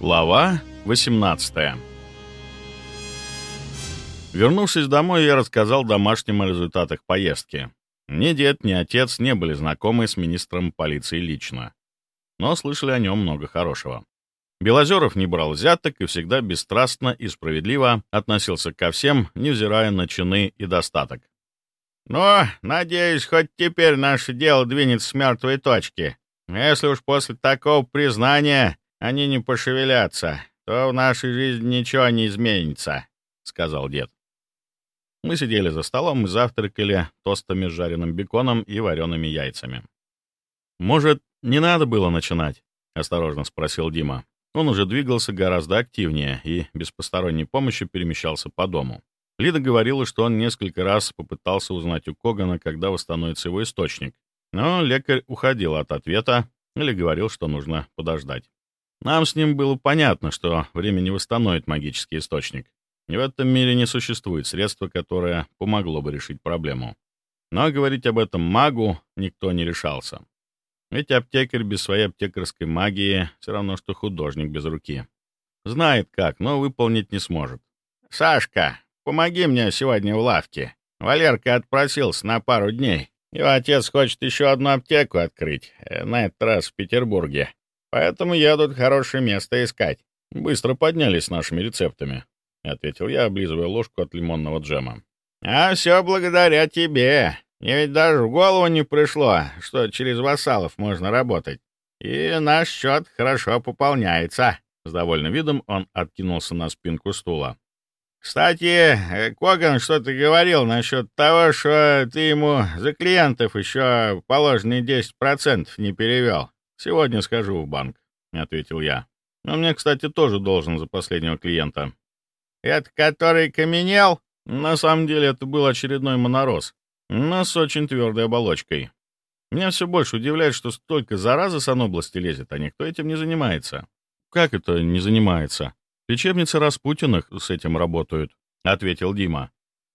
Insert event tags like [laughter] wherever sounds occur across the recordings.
Глава 18 Вернувшись домой, я рассказал домашним о результатах поездки. Ни дед, ни отец не были знакомы с министром полиции лично, но слышали о нем много хорошего. Белозеров не брал взяток и всегда бесстрастно и справедливо относился ко всем, невзирая на чины и достаток. «Ну, надеюсь, хоть теперь наше дело двинется с мертвой точки. Если уж после такого признания они не пошевелятся, то в нашей жизни ничего не изменится», — сказал дед. Мы сидели за столом и завтракали тостами с жареным беконом и вареными яйцами. «Может, не надо было начинать?» — осторожно спросил Дима. Он уже двигался гораздо активнее и без посторонней помощи перемещался по дому. Лида говорила, что он несколько раз попытался узнать у Когана, когда восстановится его источник, но лекарь уходил от ответа или говорил, что нужно подождать. Нам с ним было понятно, что время не восстановит магический источник. И в этом мире не существует средства, которое помогло бы решить проблему. Но говорить об этом магу никто не решался. Ведь аптекарь без своей аптекарской магии все равно, что художник без руки. Знает как, но выполнить не сможет. «Сашка, помоги мне сегодня в лавке. Валерка отпросился на пару дней. Его отец хочет еще одну аптеку открыть, э, на этот раз в Петербурге. Поэтому едут хорошее место искать. Быстро поднялись с нашими рецептами», — ответил я, облизывая ложку от лимонного джема. «А все благодаря тебе. Мне ведь даже в голову не пришло, что через вассалов можно работать. И наш счет хорошо пополняется». С довольным видом он откинулся на спинку стула. «Кстати, э, Коган что-то говорил насчет того, что ты ему за клиентов еще положенные 10% не перевел. Сегодня схожу в банк», — ответил я. «Он мне, кстати, тоже должен за последнего клиента». «Это который каменел?» На самом деле это был очередной монороз, но с очень твердой оболочкой. Меня все больше удивляет, что столько заразы с области лезет, а никто этим не занимается. Как это не занимается? Лечебницы Распутиных с этим работают, — ответил Дима.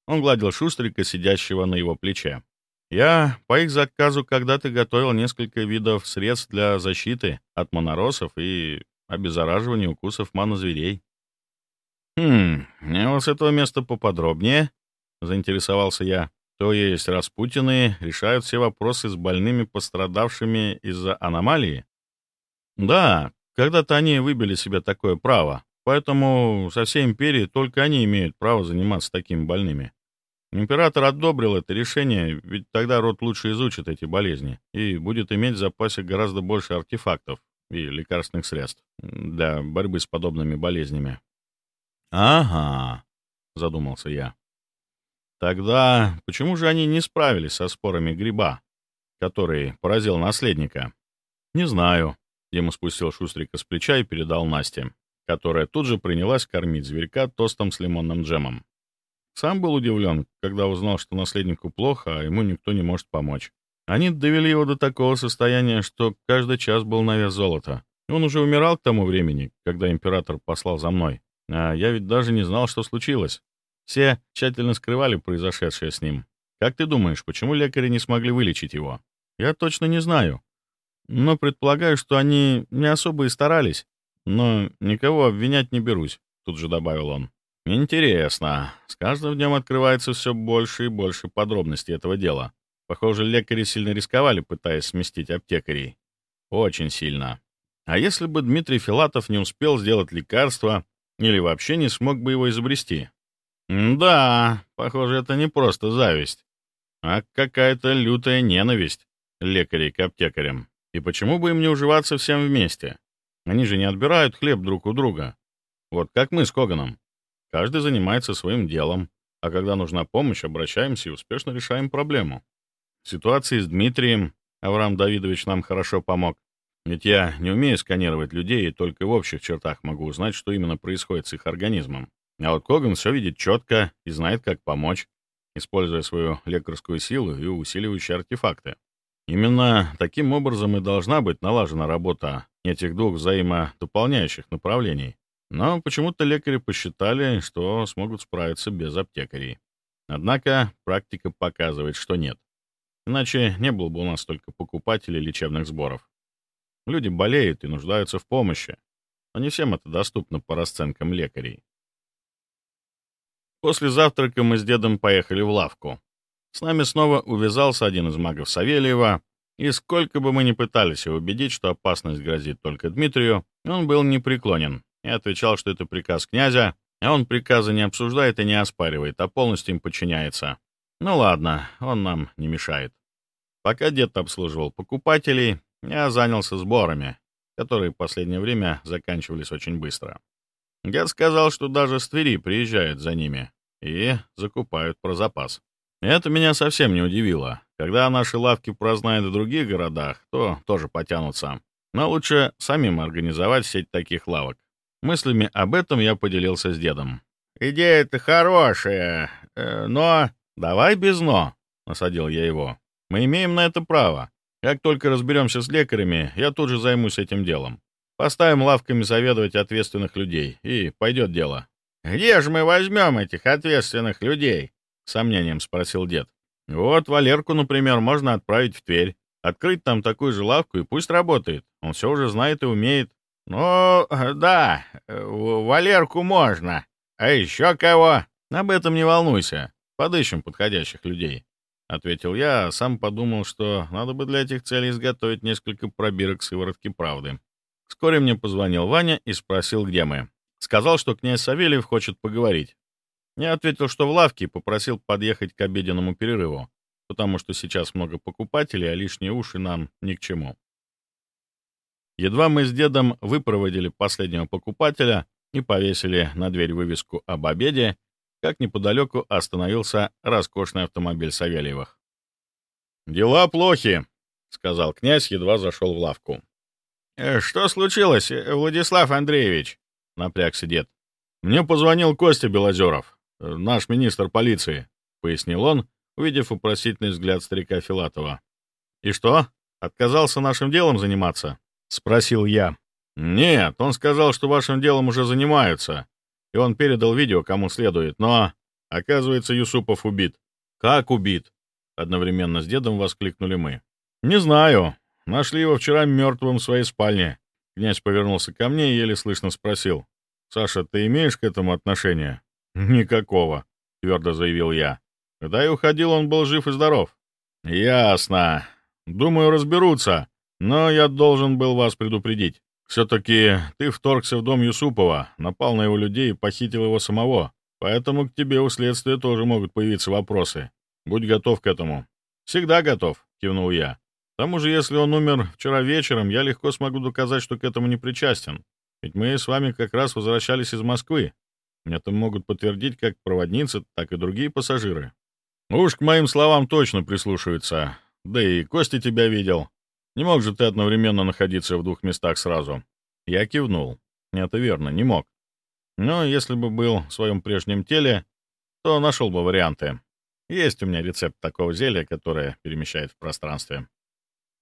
Он гладил Шустрика, сидящего на его плече. Я по их заказу когда-то готовил несколько видов средств для защиты от моноросов и обеззараживания укусов манозверей. «Хм, а вот с этого места поподробнее», — заинтересовался я. То есть Распутины решают все вопросы с больными, пострадавшими из-за аномалии? Да, когда-то они выбили себе такое право, поэтому со всей империи только они имеют право заниматься такими больными. Император одобрил это решение, ведь тогда род лучше изучит эти болезни и будет иметь в запасе гораздо больше артефактов и лекарственных средств для борьбы с подобными болезнями. «Ага», — задумался я. Тогда почему же они не справились со спорами гриба, который поразил наследника? Не знаю. Дима спустил Шустрика с плеча и передал Насте, которая тут же принялась кормить зверька тостом с лимонным джемом. Сам был удивлен, когда узнал, что наследнику плохо, а ему никто не может помочь. Они довели его до такого состояния, что каждый час был на вес золота. Он уже умирал к тому времени, когда император послал за мной. А я ведь даже не знал, что случилось. Все тщательно скрывали произошедшее с ним. Как ты думаешь, почему лекари не смогли вылечить его? Я точно не знаю. Но предполагаю, что они не особо и старались. Но никого обвинять не берусь, тут же добавил он. Интересно. С каждым днем открывается все больше и больше подробностей этого дела. Похоже, лекари сильно рисковали, пытаясь сместить аптекарей. Очень сильно. А если бы Дмитрий Филатов не успел сделать лекарство или вообще не смог бы его изобрести? «Да, похоже, это не просто зависть, а какая-то лютая ненависть лекарей к аптекарям. И почему бы им не уживаться всем вместе? Они же не отбирают хлеб друг у друга. Вот как мы с Коганом. Каждый занимается своим делом, а когда нужна помощь, обращаемся и успешно решаем проблему. В ситуации с Дмитрием Авраам Давидович нам хорошо помог. Ведь я не умею сканировать людей и только в общих чертах могу узнать, что именно происходит с их организмом. А вот Коган все видит четко и знает, как помочь, используя свою лекарскую силу и усиливающие артефакты. Именно таким образом и должна быть налажена работа этих двух взаимодополняющих направлений. Но почему-то лекари посчитали, что смогут справиться без аптекарей. Однако практика показывает, что нет. Иначе не было бы у нас столько покупателей лечебных сборов. Люди болеют и нуждаются в помощи. но не всем это доступно по расценкам лекарей. После завтрака мы с дедом поехали в лавку. С нами снова увязался один из магов Савельева, и сколько бы мы ни пытались его убедить, что опасность грозит только Дмитрию, он был непреклонен и отвечал, что это приказ князя, а он приказы не обсуждает и не оспаривает, а полностью им подчиняется. Ну ладно, он нам не мешает. Пока дед обслуживал покупателей, я занялся сборами, которые в последнее время заканчивались очень быстро. Дед сказал, что даже с Твери приезжают за ними и закупают про запас. Это меня совсем не удивило. Когда наши лавки прознают в других городах, то тоже потянутся. Но лучше самим организовать сеть таких лавок. Мыслями об этом я поделился с дедом. «Идея-то хорошая, э, но...» «Давай без «но», — насадил я его. «Мы имеем на это право. Как только разберемся с лекарями, я тут же займусь этим делом. Поставим лавками заведовать ответственных людей, и пойдет дело». «Где же мы возьмем этих ответственных людей?» — сомнением спросил дед. «Вот Валерку, например, можно отправить в Тверь. Открыть там такую же лавку и пусть работает. Он все уже знает и умеет». «Ну, да, Валерку можно. А еще кого?» «Об этом не волнуйся. Подыщем подходящих людей», — ответил я, а сам подумал, что надо бы для этих целей изготовить несколько пробирок сыворотки правды. Вскоре мне позвонил Ваня и спросил, где мы. Сказал, что князь Савельев хочет поговорить. Я ответил, что в лавке, и попросил подъехать к обеденному перерыву, потому что сейчас много покупателей, а лишние уши нам ни к чему. Едва мы с дедом выпроводили последнего покупателя и повесили на дверь вывеску об обеде, как неподалеку остановился роскошный автомобиль Савельевых. «Дела плохи», — сказал князь, едва зашел в лавку. «Э, «Что случилось, э, Владислав Андреевич?» — напрягся дед. «Мне позвонил Костя Белозеров, э, наш министр полиции», — пояснил он, увидев вопросительный взгляд старика Филатова. «И что, отказался нашим делом заниматься?» — спросил я. «Нет, он сказал, что вашим делом уже занимаются, и он передал видео кому следует, но, оказывается, Юсупов убит. Как убит? Одновременно с дедом воскликнули мы. Не знаю. Нашли его вчера мертвым в своей спальне. Князь повернулся ко мне и еле слышно спросил. «Саша, ты имеешь к этому отношение?» [laughs] «Никакого», — твердо заявил я. Когда я уходил, он был жив и здоров. «Ясно. Думаю, разберутся. Но я должен был вас предупредить. Все-таки ты вторгся в дом Юсупова, напал на его людей и похитил его самого, поэтому к тебе у следствия тоже могут появиться вопросы. Будь готов к этому». «Всегда готов», — кивнул я. «К тому же, если он умер вчера вечером, я легко смогу доказать, что к этому не причастен. Ведь мы с вами как раз возвращались из Москвы. Это могут подтвердить как проводницы, так и другие пассажиры. Уж к моим словам точно прислушаются. Да и Костя тебя видел. Не мог же ты одновременно находиться в двух местах сразу?» Я кивнул. «Это верно, не мог. Но если бы был в своем прежнем теле, то нашел бы варианты. Есть у меня рецепт такого зелья, которое перемещает в пространстве».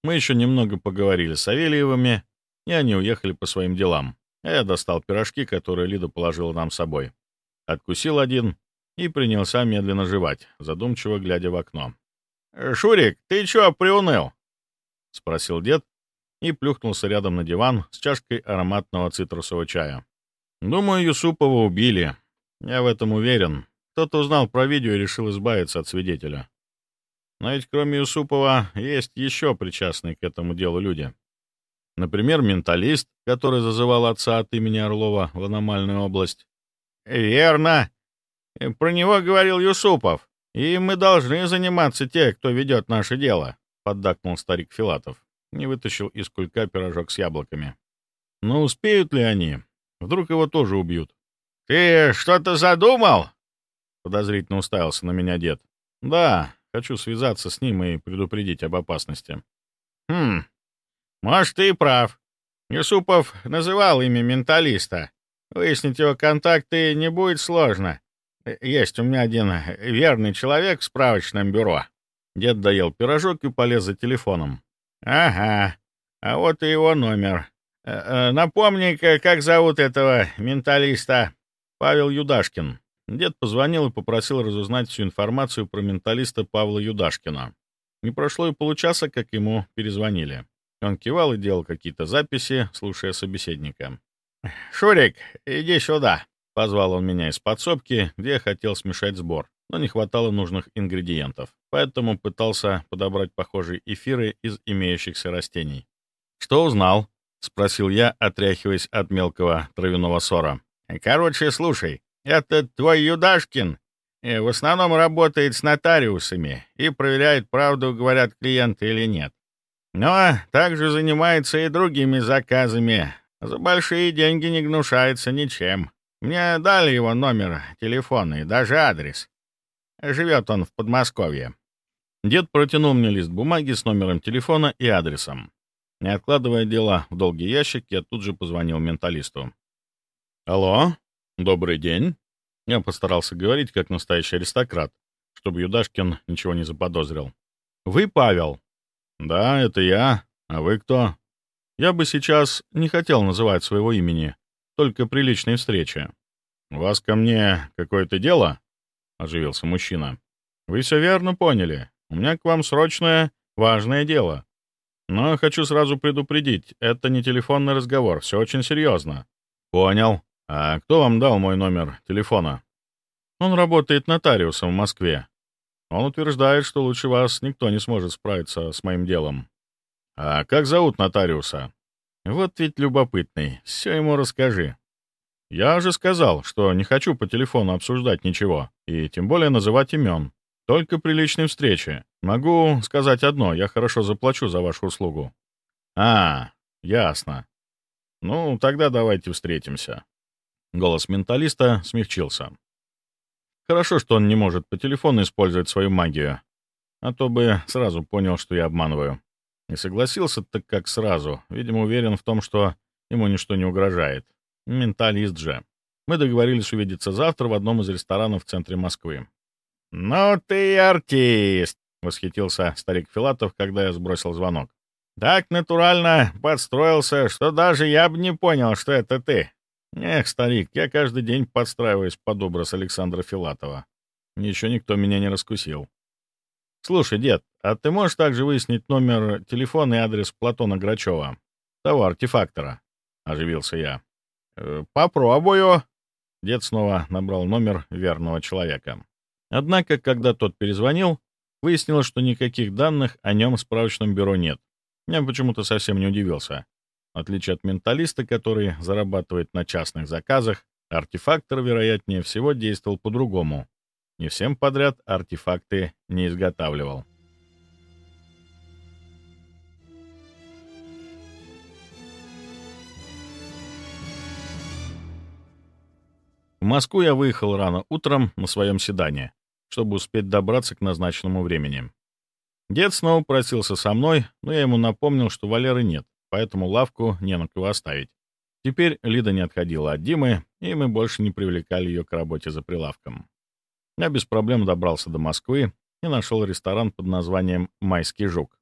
Мы еще немного поговорили с Савельевыми, и они уехали по своим делам. Я достал пирожки, которые Лида положила нам с собой. Откусил один и принялся медленно жевать, задумчиво глядя в окно. «Шурик, ты чё приуныл?» — спросил дед и плюхнулся рядом на диван с чашкой ароматного цитрусового чая. «Думаю, Юсупова убили. Я в этом уверен. Кто-то узнал про видео и решил избавиться от свидетеля. Но ведь кроме Юсупова есть еще причастные к этому делу люди. Например, менталист, который зазывал отца от имени Орлова в аномальную область. «Верно. Про него говорил Юсупов. И мы должны заниматься те, кто ведет наше дело», — поддакнул старик Филатов. Не вытащил из кулька пирожок с яблоками. «Но успеют ли они? Вдруг его тоже убьют?» «Ты что-то задумал?» Подозрительно уставился на меня дед. «Да, хочу связаться с ним и предупредить об опасности». «Хм, может, ты и прав. Юсупов называл имя менталиста. Выяснить его контакты не будет сложно. Есть у меня один верный человек в справочном бюро. Дед доел пирожок и полез за телефоном. «Ага, а вот и его номер. Э, э, напомни-ка, как зовут этого менталиста?» «Павел Юдашкин». Дед позвонил и попросил разузнать всю информацию про менталиста Павла Юдашкина. Не прошло и получаса, как ему перезвонили. Он кивал и делал какие-то записи, слушая собеседника. «Шурик, иди сюда!» — позвал он меня из подсобки, где я хотел смешать сбор, но не хватало нужных ингредиентов, поэтому пытался подобрать похожие эфиры из имеющихся растений. «Что узнал?» — спросил я, отряхиваясь от мелкого травяного ссора. «Короче, слушай, это твой Юдашкин в основном работает с нотариусами и проверяет, правду говорят клиенты или нет. Но также занимается и другими заказами. За большие деньги не гнушается ничем. Мне дали его номер телефона и даже адрес. Живет он в Подмосковье. Дед протянул мне лист бумаги с номером телефона и адресом. Не откладывая дело в долгий ящик, я тут же позвонил менталисту. «Алло, добрый день». Я постарался говорить, как настоящий аристократ, чтобы Юдашкин ничего не заподозрил. «Вы Павел?» «Да, это я. А вы кто?» «Я бы сейчас не хотел называть своего имени, только при личной встрече». «У вас ко мне какое-то дело?» — оживился мужчина. «Вы все верно поняли. У меня к вам срочное, важное дело. Но хочу сразу предупредить, это не телефонный разговор, все очень серьезно». «Понял. А кто вам дал мой номер телефона?» «Он работает нотариусом в Москве. Он утверждает, что лучше вас никто не сможет справиться с моим делом. А как зовут нотариуса? Вот ведь любопытный. Все ему расскажи. Я же сказал, что не хочу по телефону обсуждать ничего, и тем более называть имен. Только при личной встрече. Могу сказать одно, я хорошо заплачу за вашу услугу. А, ясно. Ну, тогда давайте встретимся. Голос менталиста смягчился. Хорошо, что он не может по телефону использовать свою магию. А то бы сразу понял, что я обманываю. И согласился так как сразу. Видимо, уверен в том, что ему ничто не угрожает. Менталист же. Мы договорились увидеться завтра в одном из ресторанов в центре Москвы. «Ну ты артист!» — восхитился старик Филатов, когда я сбросил звонок. «Так натурально подстроился, что даже я бы не понял, что это ты. Эх, старик, я каждый день подстраиваюсь под образ Александра Филатова. Еще никто меня не раскусил. Слушай, дед, а ты можешь также выяснить номер телефона и адрес Платона Грачева, того артефактора? Оживился я. «Э, попробую. Дед снова набрал номер верного человека. Однако, когда тот перезвонил, выяснилось, что никаких данных о нем в справочном бюро нет. Я почему-то совсем не удивился. В отличие от менталиста, который зарабатывает на частных заказах, артефактор, вероятнее всего, действовал по-другому. Не всем подряд артефакты не изготавливал. Москву я выехал рано утром на своем седане, чтобы успеть добраться к назначенному времени. Дед снова просился со мной, но я ему напомнил, что Валеры нет поэтому лавку не на кого оставить. Теперь Лида не отходила от Димы, и мы больше не привлекали ее к работе за прилавком. Я без проблем добрался до Москвы и нашел ресторан под названием «Майский жук».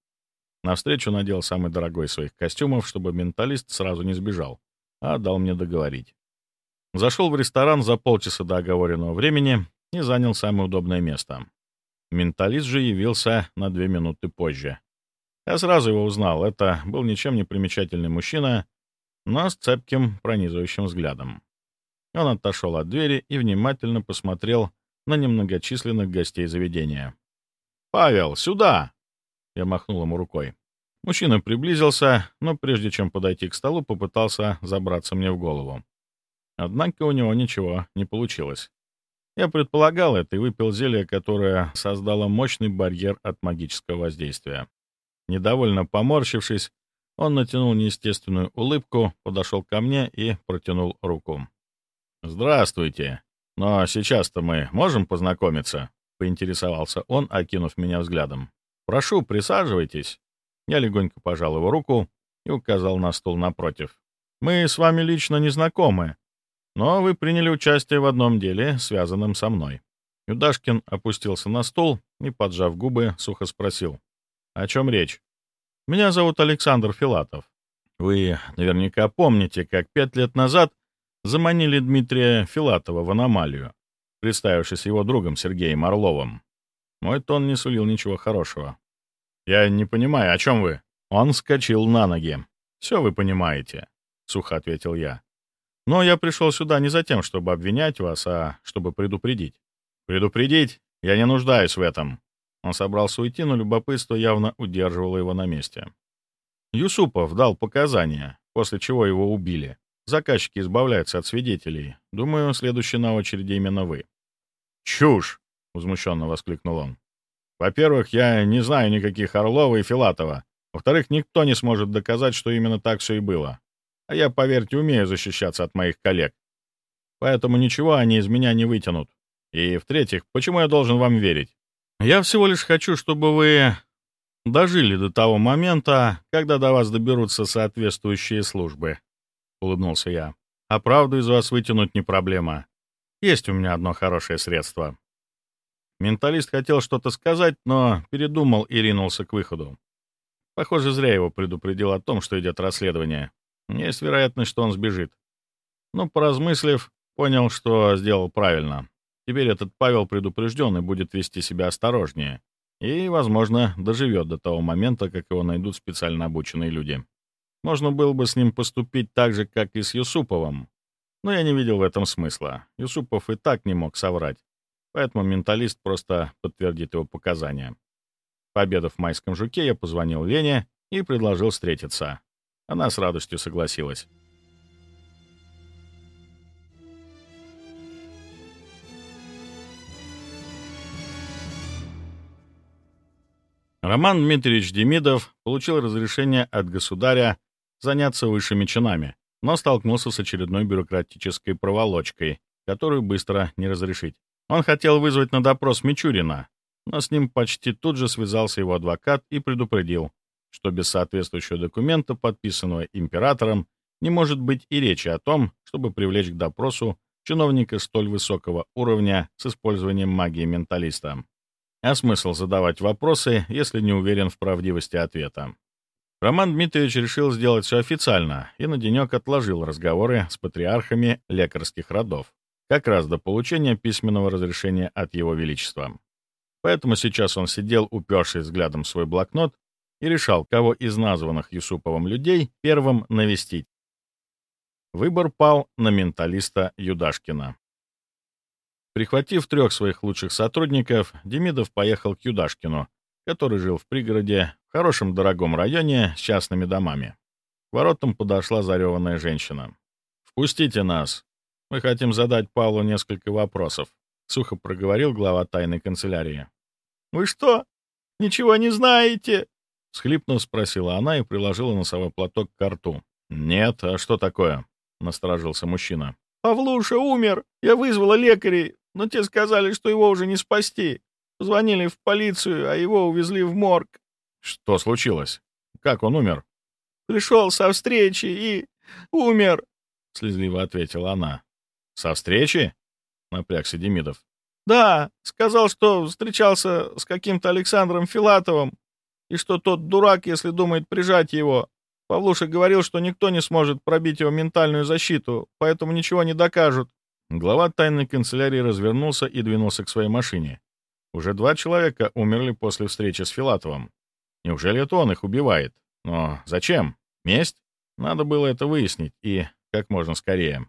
На встречу надел самый дорогой из своих костюмов, чтобы менталист сразу не сбежал, а дал мне договорить. Зашел в ресторан за полчаса до оговоренного времени и занял самое удобное место. Менталист же явился на две минуты позже. Я сразу его узнал. Это был ничем не примечательный мужчина, но с цепким, пронизывающим взглядом. Он отошел от двери и внимательно посмотрел на немногочисленных гостей заведения. «Павел, сюда!» Я махнул ему рукой. Мужчина приблизился, но прежде чем подойти к столу, попытался забраться мне в голову. Однако у него ничего не получилось. Я предполагал это и выпил зелье, которое создало мощный барьер от магического воздействия. Недовольно поморщившись, он натянул неестественную улыбку, подошел ко мне и протянул руку. «Здравствуйте. Но сейчас-то мы можем познакомиться?» — поинтересовался он, окинув меня взглядом. «Прошу, присаживайтесь». Я легонько пожал его руку и указал на стул напротив. «Мы с вами лично не знакомы, но вы приняли участие в одном деле, связанном со мной». Юдашкин опустился на стул и, поджав губы, сухо спросил. О чем речь? Меня зовут Александр Филатов. Вы наверняка помните, как пять лет назад заманили Дмитрия Филатова в аномалию, представившись его другом Сергеем Орловым. Мой тон не сулил ничего хорошего. «Я не понимаю, о чем вы?» Он вскочил на ноги. «Все вы понимаете», — сухо ответил я. Но я пришел сюда не за тем, чтобы обвинять вас, а чтобы предупредить. Предупредить? Я не нуждаюсь в этом. Он собрался уйти, но любопытство явно удерживало его на месте. Юсупов дал показания, после чего его убили. Заказчики избавляются от свидетелей. Думаю, следующий на очереди именно вы. «Чушь!» — возмущенно воскликнул он. «Во-первых, я не знаю никаких Орлова и Филатова. Во-вторых, никто не сможет доказать, что именно так все и было. А я, поверьте, умею защищаться от моих коллег. Поэтому ничего они из меня не вытянут. И, в-третьих, почему я должен вам верить? Я всего лишь хочу, чтобы вы дожили до того момента, когда до вас доберутся соответствующие службы. Улыбнулся я. А правду из вас вытянуть не проблема. Есть у меня одно хорошее средство. Менталист хотел что-то сказать, но передумал и ринулся к выходу. Похоже, зря его предупредил о том, что идет расследование. Есть вероятность, что он сбежит. Но, поразмыслив, понял, что сделал правильно. Теперь этот Павел предупрежден и будет вести себя осторожнее. И, возможно, доживет до того момента, как его найдут специально обученные люди. Можно было бы с ним поступить так же, как и с Юсуповым. Но я не видел в этом смысла. Юсупов и так не мог соврать. Поэтому менталист просто подтвердит его показания. Пообедав в майском жуке, я позвонил Лене и предложил встретиться. Она с радостью согласилась. Роман Дмитриевич Демидов получил разрешение от государя заняться высшими чинами, но столкнулся с очередной бюрократической проволочкой, которую быстро не разрешить. Он хотел вызвать на допрос Мичурина, но с ним почти тут же связался его адвокат и предупредил, что без соответствующего документа, подписанного императором, не может быть и речи о том, чтобы привлечь к допросу чиновника столь высокого уровня с использованием магии менталиста. А смысл задавать вопросы, если не уверен в правдивости ответа? Роман Дмитриевич решил сделать все официально и на денек отложил разговоры с патриархами лекарских родов, как раз до получения письменного разрешения от Его Величества. Поэтому сейчас он сидел, уперший взглядом в свой блокнот, и решал, кого из названных Юсуповым людей первым навестить. Выбор пал на менталиста Юдашкина. Прихватив трех своих лучших сотрудников, Демидов поехал к Юдашкину, который жил в пригороде, в хорошем дорогом районе с частными домами. К воротам подошла зареванная женщина. «Впустите нас. Мы хотим задать Павлу несколько вопросов», — сухо проговорил глава тайной канцелярии. «Вы что, ничего не знаете?» — схлипнув, спросила она и приложила носовой платок к рту. «Нет, а что такое?» — насторожился мужчина. «Павлуша умер. Я вызвала лекарей, но те сказали, что его уже не спасти. Позвонили в полицию, а его увезли в морг». «Что случилось? Как он умер?» «Пришел со встречи и умер», — слезливо ответила она. «Со встречи?» — напрягся Демидов. «Да, сказал, что встречался с каким-то Александром Филатовым, и что тот дурак, если думает прижать его. Павлуша говорил, что никто не сможет пробить его ментальную защиту, поэтому ничего не докажут. Глава тайной канцелярии развернулся и двинулся к своей машине. Уже два человека умерли после встречи с Филатовым. Неужели это он их убивает? Но зачем? Месть? Надо было это выяснить, и как можно скорее.